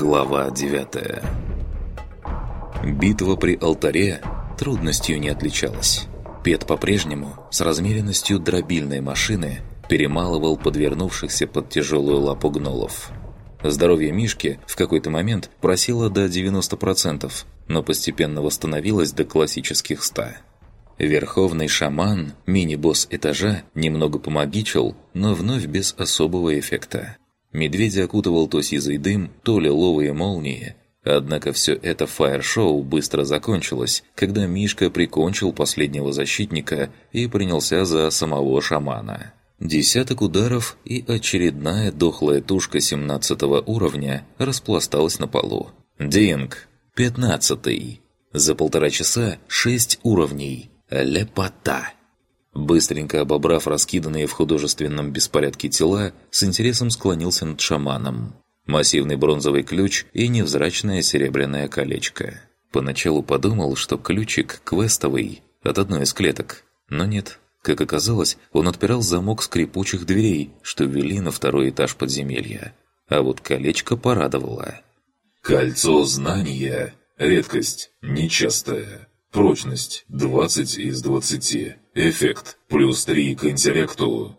Глава 9 Битва при алтаре трудностью не отличалась. Пет по-прежнему с размеренностью дробильной машины перемалывал подвернувшихся под тяжелую лапу гнолов. Здоровье Мишки в какой-то момент просило до 90%, но постепенно восстановилось до классических 100%. Верховный шаман, мини-босс этажа, немного помогичил, но вновь без особого эффекта. Медведя окутывал то сизый дым, то лиловые молнии. Однако все это фаер-шоу быстро закончилось, когда Мишка прикончил последнего защитника и принялся за самого шамана. Десяток ударов и очередная дохлая тушка 17 уровня распласталась на полу. Динг! Пятнадцатый! За полтора часа шесть уровней. Лепота! Быстренько обобрав раскиданные в художественном беспорядке тела, с интересом склонился над шаманом. Массивный бронзовый ключ и невзрачное серебряное колечко. Поначалу подумал, что ключик квестовый от одной из клеток, но нет. Как оказалось, он отпирал замок скрипучих дверей, что вели на второй этаж подземелья. А вот колечко порадовало. «Кольцо знания. Редкость. Нечастая. Прочность 20 из 20. Эффект плюс 3 к интеллекту.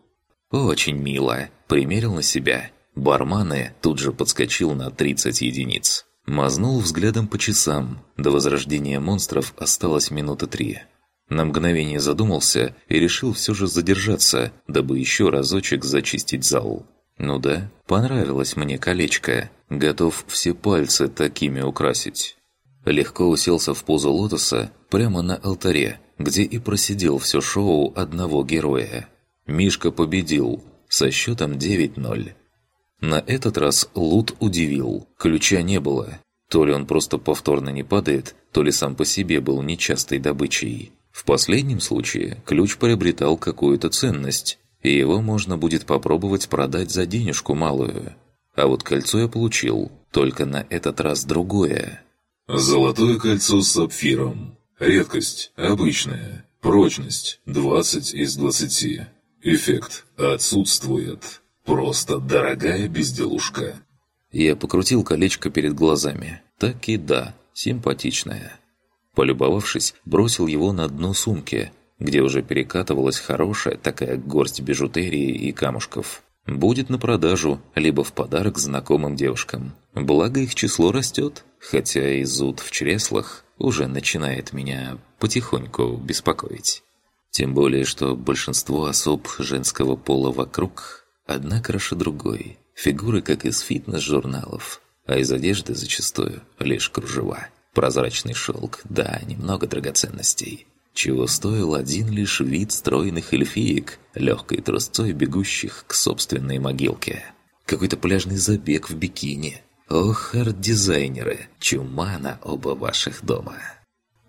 Очень мило. Примерил на себя. Барманы тут же подскочил на 30 единиц. Мазнул взглядом по часам. До возрождения монстров осталось минуты три. На мгновение задумался и решил все же задержаться, дабы еще разочек зачистить зал. Ну да, понравилось мне колечко. Готов все пальцы такими украсить. Легко уселся в позу лотоса прямо на алтаре, где и просидел все шоу одного героя. Мишка победил со счетом 9-0. На этот раз лут удивил, ключа не было. То ли он просто повторно не падает, то ли сам по себе был нечастой добычей. В последнем случае ключ приобретал какую-то ценность, и его можно будет попробовать продать за денежку малую. А вот кольцо я получил, только на этот раз другое – Золотое кольцо с сапфиром. Редкость. Обычная. Прочность. 20 из 20. Эффект. Отсутствует. Просто дорогая безделушка. Я покрутил колечко перед глазами. Так и да, симпатичное. Полюбовавшись, бросил его на дно сумки, где уже перекатывалась хорошая такая горсть бижутерии и камушков. Будет на продажу, либо в подарок знакомым девушкам. Благо их число растет, хотя и зуд в чреслах уже начинает меня потихоньку беспокоить. Тем более, что большинство особ женского пола вокруг одна краше другой. Фигуры, как из фитнес-журналов, а из одежды зачастую лишь кружева. Прозрачный шелк, да, немного драгоценностей чего стоил один лишь вид стройных эльфиек, легкой трусцой бегущих к собственной могилке. Какой-то пляжный забег в бикини. Ох, арт-дизайнеры, чума на оба ваших дома.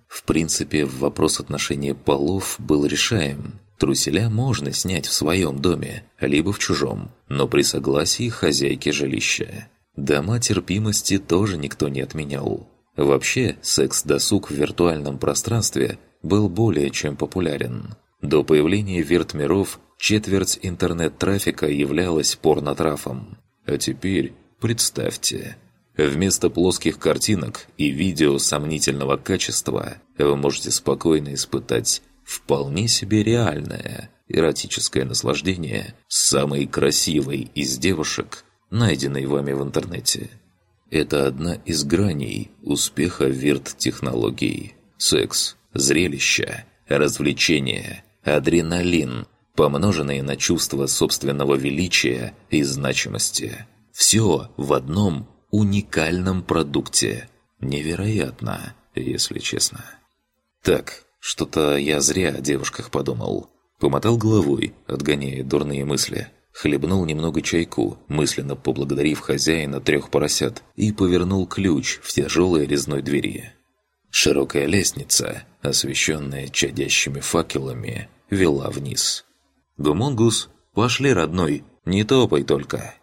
В принципе, вопрос отношения полов был решаем. Труселя можно снять в своем доме, либо в чужом, но при согласии хозяйки жилища. Дома терпимости тоже никто не отменял. Вообще, секс-досуг в виртуальном пространстве был более чем популярен. До появления вирт-миров четверть интернет-трафика являлась порнотрафом. А теперь, представьте, вместо плоских картинок и видео сомнительного качества вы можете спокойно испытать вполне себе реальное эротическое наслаждение самой красивой из девушек, найденной вами в интернете. Это одна из граней успеха вирт-технологий. Секс зрелище, развлечение, адреналин, помноженные на чувство собственного величия и значимости. Все в одном уникальном продукте. Невероятно, если честно. Так, что-то я зря о девушках подумал. Помотал головой, отгоняя дурные мысли. Хлебнул немного чайку, мысленно поблагодарив хозяина трех поросят, и повернул ключ в тяжелой резной двери. Широкая лестница, освещенная чадящими факелами, вела вниз. «Гумунгус, пошли, родной, не топай только!»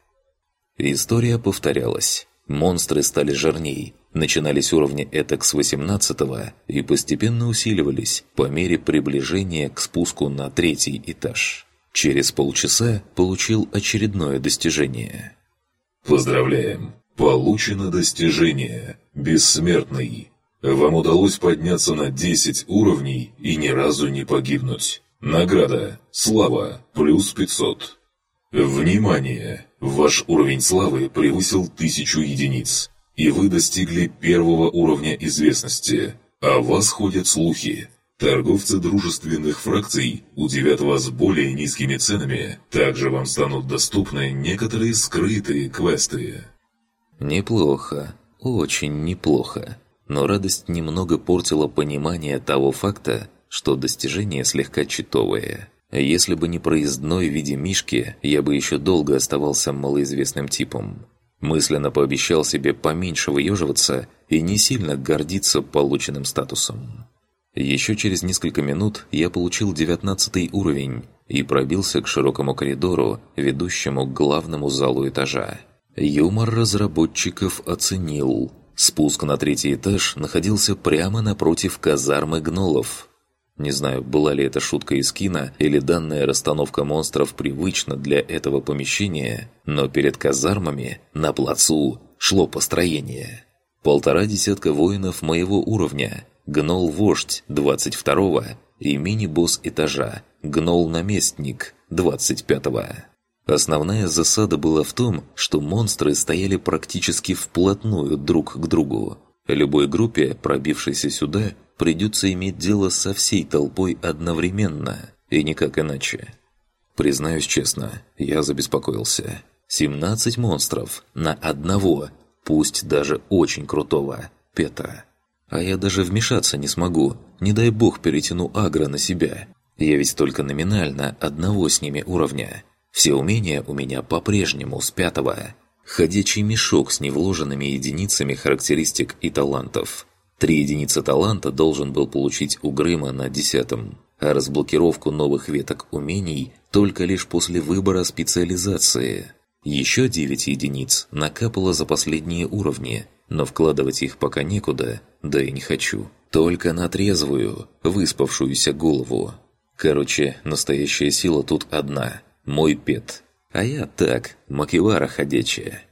История повторялась. Монстры стали жирней, начинались уровни этак с 18 и постепенно усиливались по мере приближения к спуску на третий этаж. Через полчаса получил очередное достижение. «Поздравляем! Получено достижение «Бессмертный». Вам удалось подняться на 10 уровней и ни разу не погибнуть. Награда «Слава» плюс 500. Внимание! Ваш уровень славы превысил тысячу единиц, и вы достигли первого уровня известности. О вас ходят слухи. Торговцы дружественных фракций удивят вас более низкими ценами. Также вам станут доступны некоторые скрытые квесты. Неплохо, очень неплохо. Но радость немного портила понимание того факта, что достижение слегка читовое. Если бы не проездной в виде Мишки, я бы еще долго оставался малоизвестным типом. Мысленно пообещал себе поменьше выеживаться и не сильно гордиться полученным статусом. Еще через несколько минут я получил девятнадцатый уровень и пробился к широкому коридору, ведущему к главному залу этажа. Юмор разработчиков оценил. Спуск на третий этаж находился прямо напротив казармы гнолов. Не знаю, была ли это шутка из кино или данная расстановка монстров привычна для этого помещения, но перед казармами, на плацу, шло построение. Полтора десятка воинов моего уровня, гнол-вождь 22-го и мини-босс этажа, гнол-наместник 25-го. Основная засада была в том, что монстры стояли практически вплотную друг к другу. Любой группе, пробившейся сюда, придется иметь дело со всей толпой одновременно, и никак иначе. Признаюсь честно, я забеспокоился. 17 монстров на одного, пусть даже очень крутого, пета. А я даже вмешаться не смогу, не дай бог перетяну агро на себя. Я ведь только номинально одного с ними уровня. Все умения у меня по-прежнему с пятого. Ходячий мешок с невложенными единицами характеристик и талантов. Три единицы таланта должен был получить у Грыма на десятом, а разблокировку новых веток умений только лишь после выбора специализации. Еще 9 единиц накапало за последние уровни, но вкладывать их пока некуда, да и не хочу. Только на трезвую, выспавшуюся голову. Короче, настоящая сила тут одна – мой пет. А я так, макевара ходячая.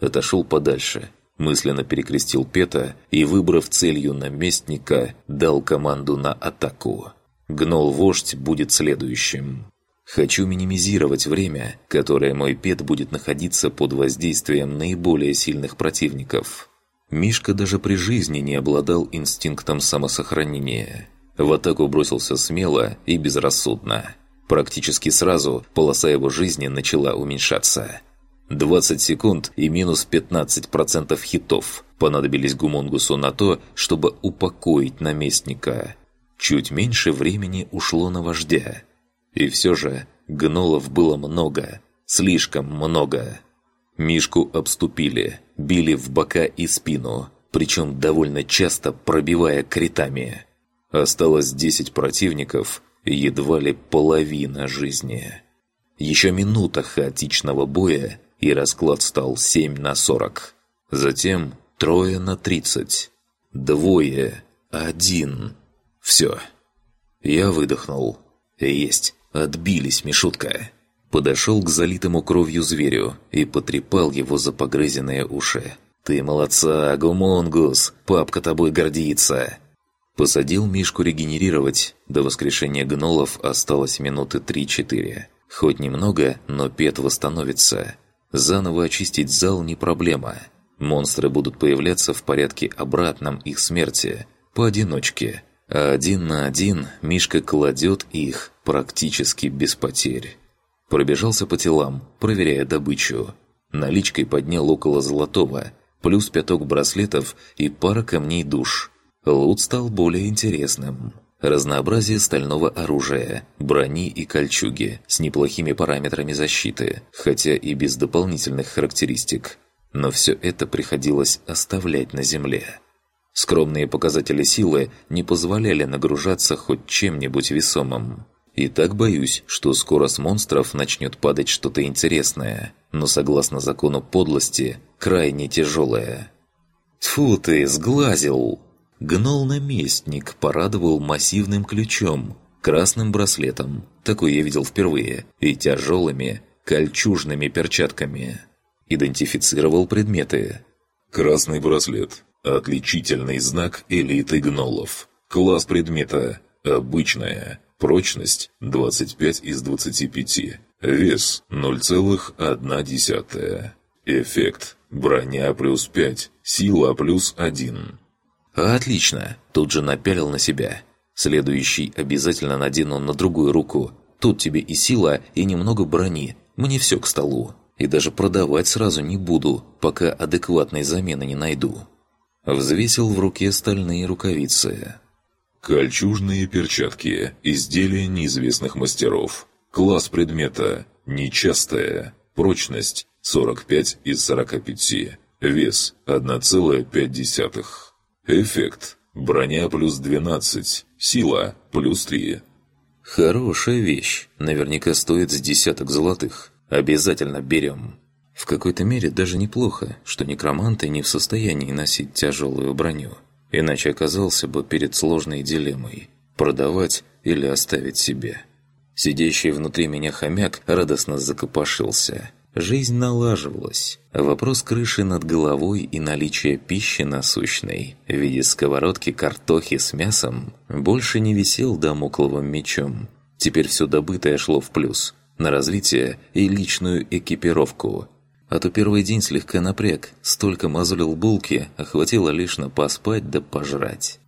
Отошел подальше, мысленно перекрестил пета и, выбрав целью наместника, дал команду на атаку. Гнол-вождь будет следующим. Хочу минимизировать время, которое мой пет будет находиться под воздействием наиболее сильных противников. Мишка даже при жизни не обладал инстинктом самосохранения. В атаку бросился смело и безрассудно. Практически сразу полоса его жизни начала уменьшаться. 20 секунд и минус 15% хитов понадобились Гумонгусу на то, чтобы упокоить наместника. Чуть меньше времени ушло на вождя. И все же гнолов было много, слишком много. Мишку обступили, били в бока и спину, причем довольно часто пробивая критами. Осталось 10 противников, едва ли половина жизни. Еще минута хаотичного боя, и расклад стал 7 на 40. Затем трое на 30. Двое. Один. Все. Я выдохнул. Есть. Отбились, Мишутка. Подошел к залитому кровью зверю и потрепал его за погрызенные уши. «Ты молодца, Гумонгус! Папка тобой гордится!» Посадил Мишку регенерировать. До воскрешения гнолов осталось минуты 3-4. Хоть немного, но Пет восстановится. Заново очистить зал не проблема. Монстры будут появляться в порядке обратном их смерти, поодиночке. А один на один Мишка кладет их практически без потерь. Пробежался по телам, проверяя добычу. Наличкой поднял около золотого, плюс пяток браслетов и пара камней душ – Лут стал более интересным. Разнообразие стального оружия, брони и кольчуги с неплохими параметрами защиты, хотя и без дополнительных характеристик. Но все это приходилось оставлять на земле. Скромные показатели силы не позволяли нагружаться хоть чем-нибудь весомым. И так боюсь, что скоро с монстров начнет падать что-то интересное, но согласно закону подлости, крайне тяжелое. «Тьфу ты, сглазил!» Гнол-наместник порадовал массивным ключом, красным браслетом, такой я видел впервые, и тяжелыми, кольчужными перчатками. Идентифицировал предметы. Красный браслет. Отличительный знак элиты гнолов. Класс предмета. Обычная. Прочность 25 из 25. Вес 0,1. Эффект. Броня плюс 5. Сила плюс 1. Отлично. Тут же напялил на себя. Следующий обязательно надену на другую руку. Тут тебе и сила, и немного брони. Мне все к столу. И даже продавать сразу не буду, пока адекватной замены не найду. Взвесил в руке стальные рукавицы. Кольчужные перчатки. Изделия неизвестных мастеров. Класс предмета. Нечастая. Прочность 45 из 45. Вес 1,5. Эффект. Броня плюс 12. Сила плюс 3. Хорошая вещь. Наверняка стоит с десяток золотых. Обязательно берем. В какой-то мере даже неплохо, что некроманты не в состоянии носить тяжелую броню. Иначе оказался бы перед сложной дилеммой – продавать или оставить себе. Сидящий внутри меня хомяк радостно закопошился. Жизнь налаживалась. Вопрос крыши над головой и наличия пищи насущной в виде сковородки картохи с мясом больше не висел домокловым мечом. Теперь все добытое шло в плюс – на развитие и личную экипировку. А то первый день слегка напряг, столько мазулил булки, а хватило лишь на поспать да пожрать.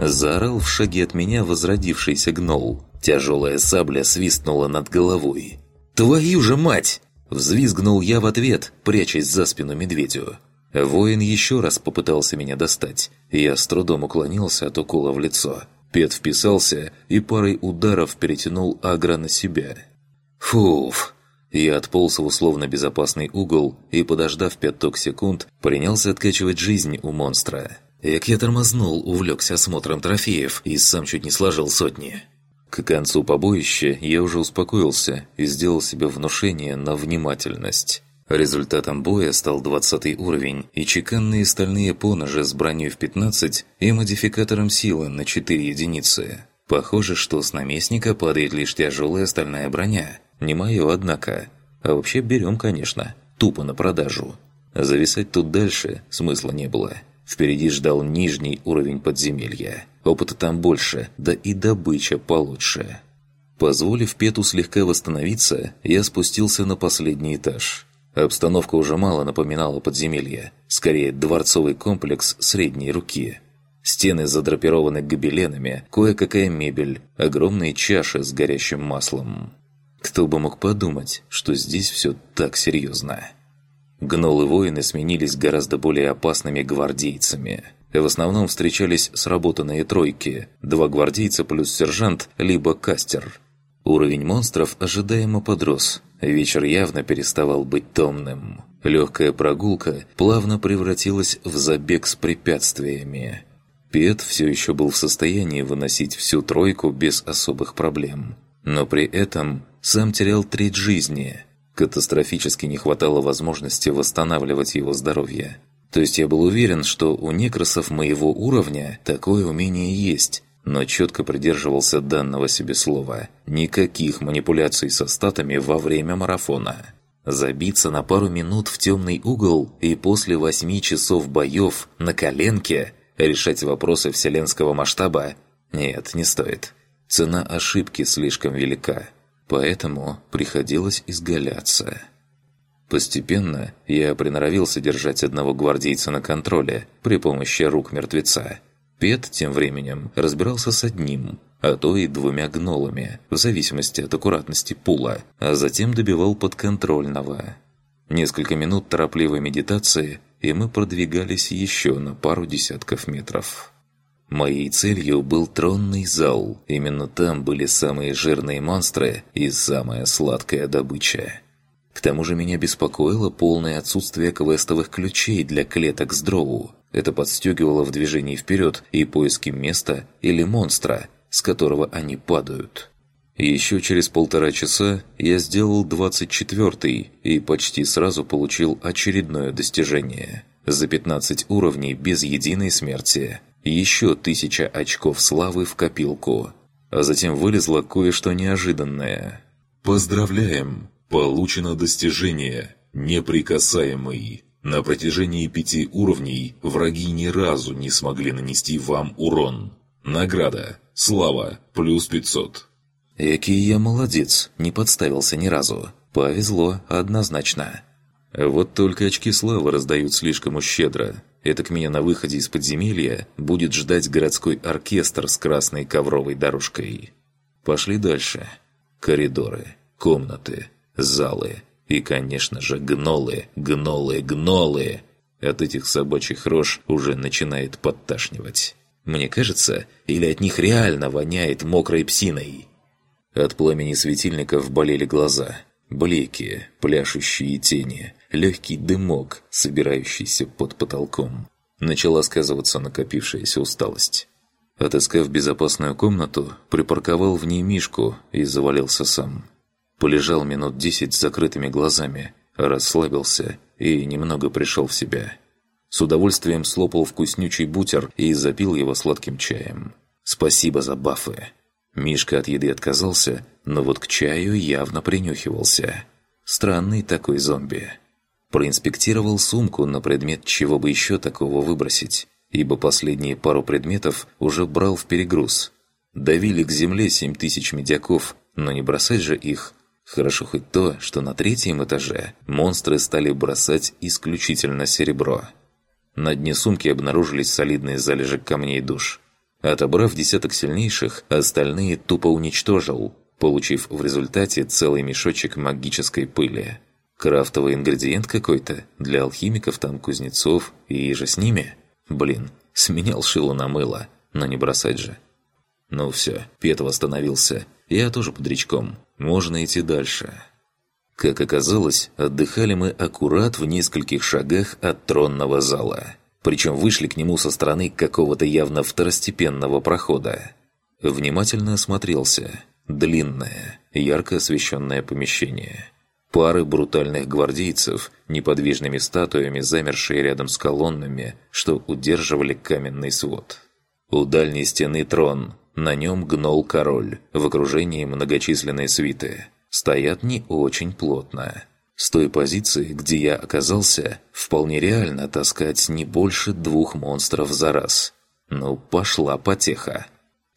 Заорал в шаге от меня возродившийся гнол. Тяжелая сабля свистнула над головой. «Твою же мать!» Взвизгнул я в ответ, прячась за спину медведю. Воин еще раз попытался меня достать. Я с трудом уклонился от укола в лицо. Пет вписался и парой ударов перетянул Агра на себя. Фуф! Я отполз в условно безопасный угол и, подождав пяток секунд, принялся откачивать жизнь у монстра. Як я тормознул, увлекся осмотром трофеев и сам чуть не сложил сотни. К концу побоища я уже успокоился и сделал себе внушение на внимательность. Результатом боя стал 20 уровень и чеканные стальные поножи с броней в 15 и модификатором силы на 4 единицы. Похоже, что с наместника падает лишь тяжелая стальная броня. Не мое, однако. А вообще берем, конечно. Тупо на продажу. Зависать тут дальше смысла не было. Впереди ждал нижний уровень подземелья. Опыта там больше, да и добыча получше. Позволив Пету слегка восстановиться, я спустился на последний этаж – Обстановка уже мало напоминала подземелье, скорее дворцовый комплекс средней руки. Стены задрапированы гобеленами, кое-какая мебель, огромные чаши с горящим маслом. Кто бы мог подумать, что здесь все так серьезно. Гнолы-воины сменились гораздо более опасными гвардейцами. В основном встречались сработанные тройки, два гвардейца плюс сержант, либо кастер. Уровень монстров ожидаемо подрос, Вечер явно переставал быть томным. Легкая прогулка плавно превратилась в забег с препятствиями. Пет все еще был в состоянии выносить всю тройку без особых проблем. Но при этом сам терял треть жизни. Катастрофически не хватало возможности восстанавливать его здоровье. То есть я был уверен, что у некросов моего уровня такое умение есть, но четко придерживался данного себе слова. Никаких манипуляций со статами во время марафона. Забиться на пару минут в темный угол и после восьми часов боев на коленке решать вопросы вселенского масштаба? Нет, не стоит. Цена ошибки слишком велика. Поэтому приходилось изгаляться. Постепенно я приноровился держать одного гвардейца на контроле при помощи рук мертвеца – Пет тем временем разбирался с одним, а то и двумя гнолами, в зависимости от аккуратности пула, а затем добивал подконтрольного. Несколько минут торопливой медитации, и мы продвигались еще на пару десятков метров. Моей целью был тронный зал. Именно там были самые жирные монстры и самая сладкая добыча. К тому же меня беспокоило полное отсутствие квестовых ключей для клеток с дроу. Это подстегивало в движении вперед и поиски места или монстра, с которого они падают. Еще через полтора часа я сделал 24-й и почти сразу получил очередное достижение. За 15 уровней без единой смерти. Еще тысяча очков славы в копилку. А затем вылезло кое-что неожиданное. «Поздравляем! Получено достижение «Неприкасаемый». На протяжении пяти уровней враги ни разу не смогли нанести вам урон. Награда. Слава. Плюс 500. Який я молодец, не подставился ни разу. Повезло, однозначно. Вот только очки славы раздают слишком щедро. Это к меня на выходе из подземелья будет ждать городской оркестр с красной ковровой дорожкой. Пошли дальше. Коридоры, комнаты, залы и, конечно же, гнолы, гнолы, гнолы. От этих собачьих рож уже начинает подташнивать. Мне кажется, или от них реально воняет мокрой псиной. От пламени светильников болели глаза. Блики, пляшущие тени, легкий дымок, собирающийся под потолком. Начала сказываться накопившаяся усталость. Отыскав безопасную комнату, припарковал в ней Мишку и завалился сам. Полежал минут десять с закрытыми глазами, расслабился и немного пришел в себя. С удовольствием слопал вкуснючий бутер и запил его сладким чаем. Спасибо за бафы. Мишка от еды отказался, но вот к чаю явно принюхивался. Странный такой зомби. Проинспектировал сумку на предмет чего бы еще такого выбросить, ибо последние пару предметов уже брал в перегруз. Давили к земле семь тысяч медяков, но не бросать же их. Хорошо хоть то, что на третьем этаже монстры стали бросать исключительно серебро. На дне сумки обнаружились солидные залежи камней душ. Отобрав десяток сильнейших, остальные тупо уничтожил, получив в результате целый мешочек магической пыли. Крафтовый ингредиент какой-то для алхимиков там, кузнецов и же с ними. Блин, сменял шило на мыло, но не бросать же. Ну все, Пет восстановился. Я тоже под речком. Можно идти дальше. Как оказалось, отдыхали мы аккурат в нескольких шагах от тронного зала. Причем вышли к нему со стороны какого-то явно второстепенного прохода. Внимательно осмотрелся. Длинное, ярко освещенное помещение – Пары брутальных гвардейцев, неподвижными статуями, замершие рядом с колоннами, что удерживали каменный свод. У дальней стены трон, на нем гнол король, в окружении многочисленной свиты. Стоят не очень плотно. С той позиции, где я оказался, вполне реально таскать не больше двух монстров за раз. Ну, пошла потеха.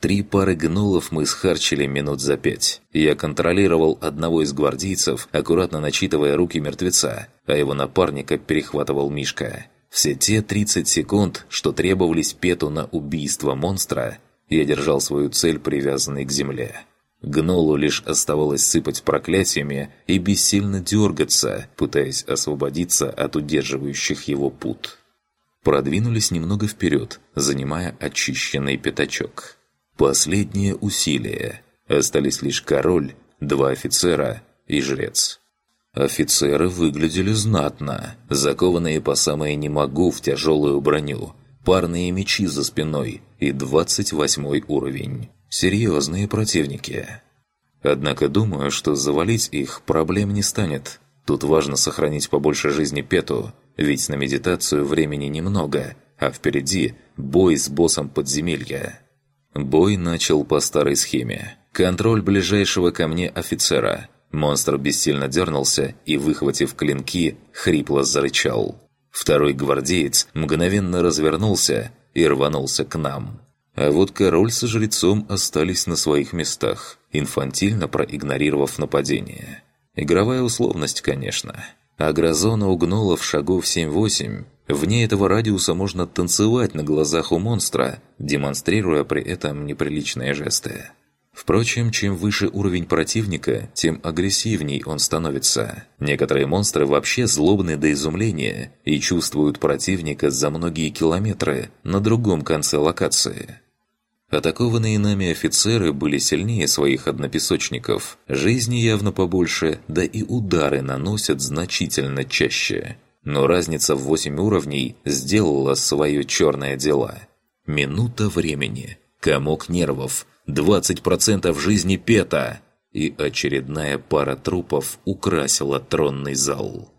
Три пары гнулов мы схарчили минут за пять. Я контролировал одного из гвардейцев, аккуратно начитывая руки мертвеца, а его напарника перехватывал Мишка. Все те 30 секунд, что требовались Пету на убийство монстра, я держал свою цель привязанной к земле. Гнолу лишь оставалось сыпать проклятиями и бессильно дергаться, пытаясь освободиться от удерживающих его пут. Продвинулись немного вперед, занимая очищенный пятачок. Последнее усилие. Остались лишь король, два офицера и жрец. Офицеры выглядели знатно, закованные по самое «не могу» в тяжелую броню, парные мечи за спиной и 28 уровень. Серьезные противники. Однако думаю, что завалить их проблем не станет. Тут важно сохранить побольше жизни Пету, ведь на медитацию времени немного, а впереди бой с боссом подземелья. Бой начал по старой схеме. Контроль ближайшего ко мне офицера. Монстр бессильно дернулся и, выхватив клинки, хрипло зарычал. Второй гвардеец мгновенно развернулся и рванулся к нам. А вот король со жрецом остались на своих местах, инфантильно проигнорировав нападение. Игровая условность, конечно. Агрозона угнула в шагов 7-8, Вне этого радиуса можно танцевать на глазах у монстра, демонстрируя при этом неприличные жесты. Впрочем, чем выше уровень противника, тем агрессивней он становится. Некоторые монстры вообще злобны до изумления и чувствуют противника за многие километры на другом конце локации. Атакованные нами офицеры были сильнее своих однопесочников, жизни явно побольше, да и удары наносят значительно чаще – но разница в 8 уровней сделала свое черное дело. Минута времени, комок нервов, 20% жизни Пета и очередная пара трупов украсила тронный зал.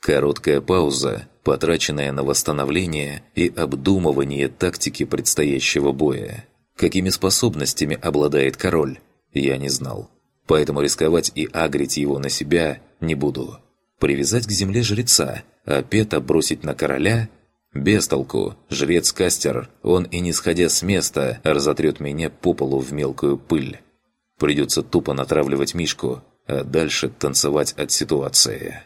Короткая пауза, потраченная на восстановление и обдумывание тактики предстоящего боя. Какими способностями обладает король, я не знал. Поэтому рисковать и агрить его на себя не буду. Привязать к земле жреца – а Пета бросить на короля? Без толку. Жрец Кастер, он и не сходя с места, разотрет меня по полу в мелкую пыль. Придется тупо натравливать Мишку, а дальше танцевать от ситуации.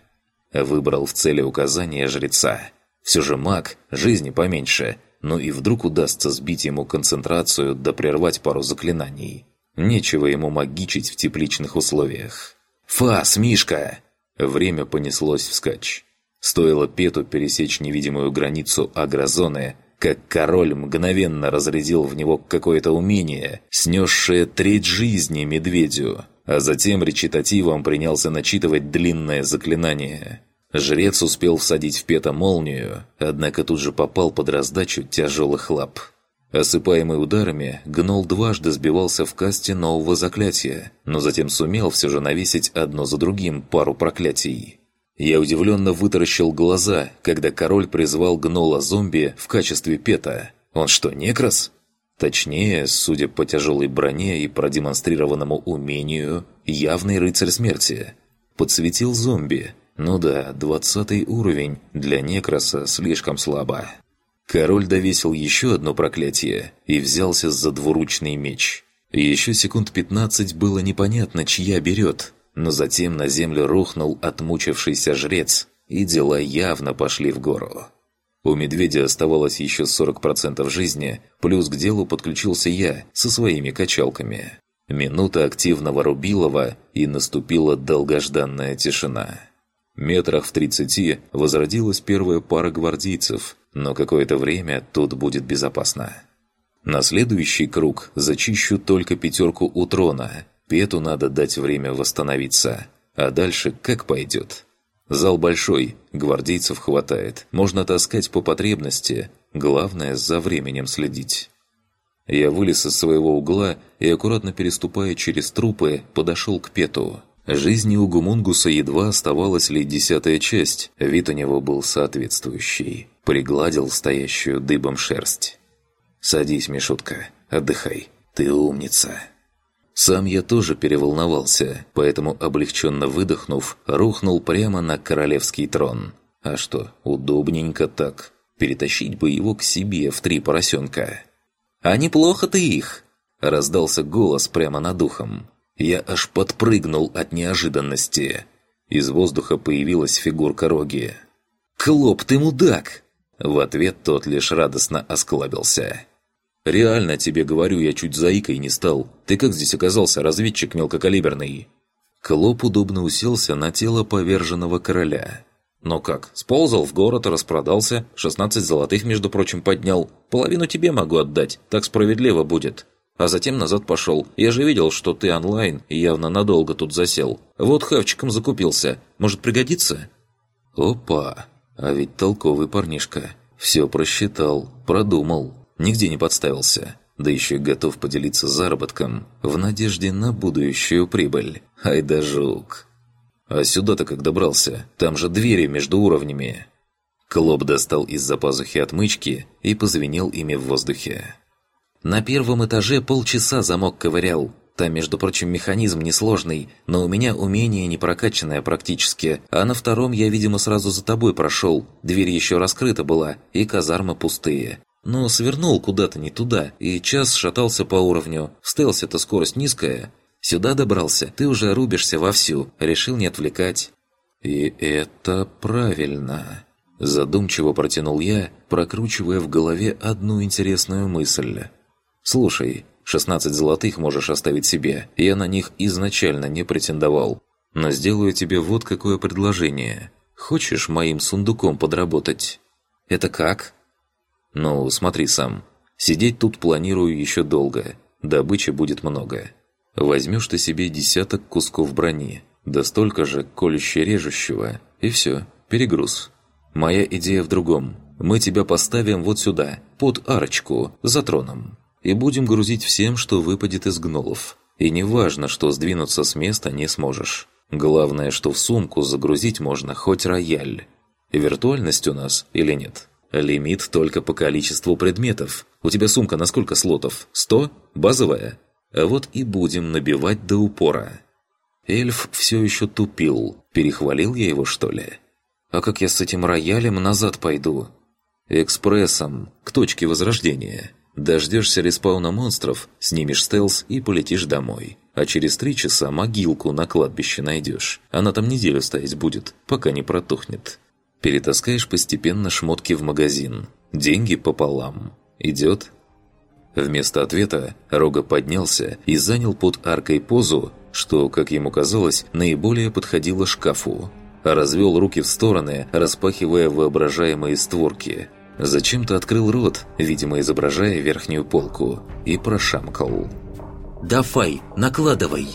Выбрал в цели указания жреца. Все же маг, жизни поменьше, но и вдруг удастся сбить ему концентрацию да прервать пару заклинаний. Нечего ему магичить в тепличных условиях. «Фас, Мишка!» Время понеслось вскачь. Стоило Пету пересечь невидимую границу агрозоны, как король мгновенно разрядил в него какое-то умение, снесшее треть жизни медведю, а затем речитативом принялся начитывать длинное заклинание. Жрец успел всадить в Пета молнию, однако тут же попал под раздачу тяжелых лап. Осыпаемый ударами, гнол дважды сбивался в касте нового заклятия, но затем сумел все же навесить одно за другим пару проклятий. Я удивленно вытаращил глаза, когда король призвал гнола-зомби в качестве пета. Он что, некрас? Точнее, судя по тяжелой броне и продемонстрированному умению, явный рыцарь смерти. Подсветил зомби. Ну да, двадцатый уровень, для некраса слишком слабо. Король довесил еще одно проклятие и взялся за двуручный меч. Еще секунд пятнадцать было непонятно, чья берет, но затем на землю рухнул отмучившийся жрец, и дела явно пошли в гору. У медведя оставалось еще 40% жизни, плюс к делу подключился я со своими качалками. Минута активного рубилова, и наступила долгожданная тишина. Метрах в тридцати возродилась первая пара гвардейцев, но какое-то время тут будет безопасно. На следующий круг зачищу только пятерку у трона. Пету надо дать время восстановиться. А дальше как пойдет. Зал большой, гвардейцев хватает. Можно таскать по потребности. Главное, за временем следить. Я вылез из своего угла и, аккуратно переступая через трупы, подошел к Пету. Жизни у Гумунгуса едва оставалась ли десятая часть, вид у него был соответствующий. Пригладил стоящую дыбом шерсть. «Садись, Мишутка, отдыхай, ты умница». Сам я тоже переволновался, поэтому, облегченно выдохнув, рухнул прямо на королевский трон. А что, удобненько так. Перетащить бы его к себе в три поросенка. «А неплохо ты их!» – раздался голос прямо над ухом. Я аж подпрыгнул от неожиданности. Из воздуха появилась фигурка Роги. «Клоп, ты мудак!» В ответ тот лишь радостно осклабился. «Реально тебе говорю, я чуть заикой не стал. Ты как здесь оказался, разведчик мелкокалиберный?» Клоп удобно уселся на тело поверженного короля. «Но как? Сползал в город, распродался, 16 золотых, между прочим, поднял. Половину тебе могу отдать, так справедливо будет а затем назад пошел. Я же видел, что ты онлайн и явно надолго тут засел. Вот хавчиком закупился. Может, пригодится?» «Опа! А ведь толковый парнишка. Все просчитал, продумал, нигде не подставился. Да еще готов поделиться заработком в надежде на будущую прибыль. Ай да жук!» «А сюда-то как добрался? Там же двери между уровнями!» Клоп достал из-за пазухи отмычки и позвенел ими в воздухе. На первом этаже полчаса замок ковырял. Там, между прочим, механизм несложный, но у меня умение не прокачанное практически. А на втором я, видимо, сразу за тобой прошел. Дверь еще раскрыта была, и казармы пустые. Но свернул куда-то не туда, и час шатался по уровню. В стелсе-то скорость низкая. Сюда добрался, ты уже рубишься вовсю. Решил не отвлекать. И это правильно. Задумчиво протянул я, прокручивая в голове одну интересную мысль. «Слушай, 16 золотых можешь оставить себе, я на них изначально не претендовал. Но сделаю тебе вот какое предложение. Хочешь моим сундуком подработать?» «Это как?» «Ну, смотри сам. Сидеть тут планирую еще долго. Добычи будет много. Возьмешь ты себе десяток кусков брони, да столько же колюще-режущего, и все, перегруз. Моя идея в другом. Мы тебя поставим вот сюда, под арочку, за троном и будем грузить всем, что выпадет из гнолов. И не важно, что сдвинуться с места не сможешь. Главное, что в сумку загрузить можно хоть рояль. Виртуальность у нас или нет? Лимит только по количеству предметов. У тебя сумка на сколько слотов? Сто? Базовая? А вот и будем набивать до упора. Эльф все еще тупил. Перехвалил я его, что ли? А как я с этим роялем назад пойду? Экспрессом, к точке возрождения. Дождешься респауна монстров, снимешь стелс и полетишь домой. А через три часа могилку на кладбище найдешь. Она там неделю стоять будет, пока не протухнет. Перетаскаешь постепенно шмотки в магазин. Деньги пополам. Идет? Вместо ответа Рога поднялся и занял под аркой позу, что, как ему казалось, наиболее подходило шкафу. Развел руки в стороны, распахивая воображаемые створки. Зачем-то открыл рот, видимо, изображая верхнюю полку, и прошамкал. «Давай, накладывай!»